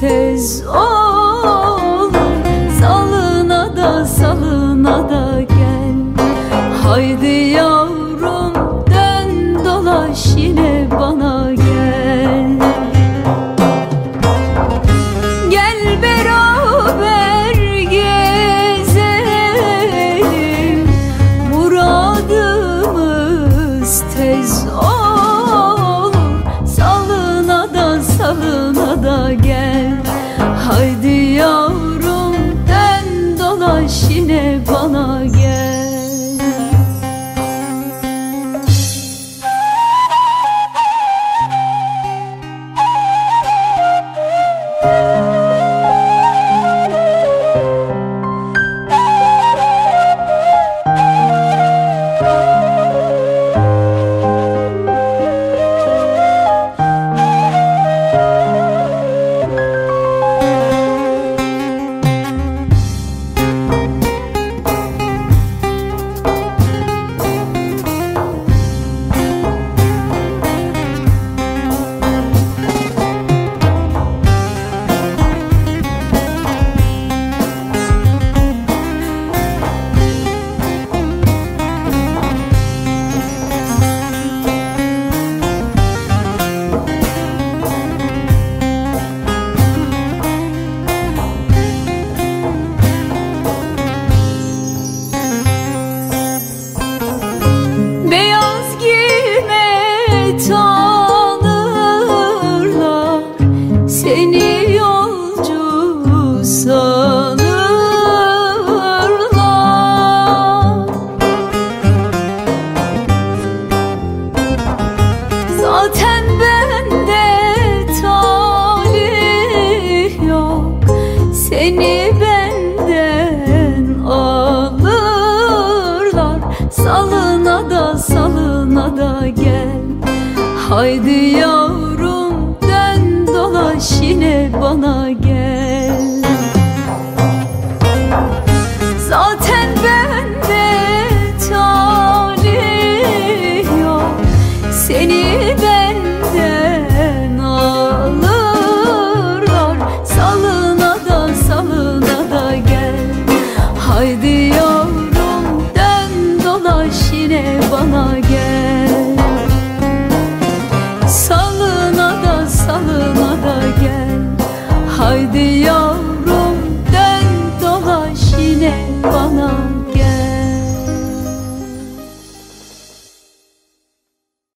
tez ol. Salına da salına da gel. Haydi yavrum dön dolaş yine bana.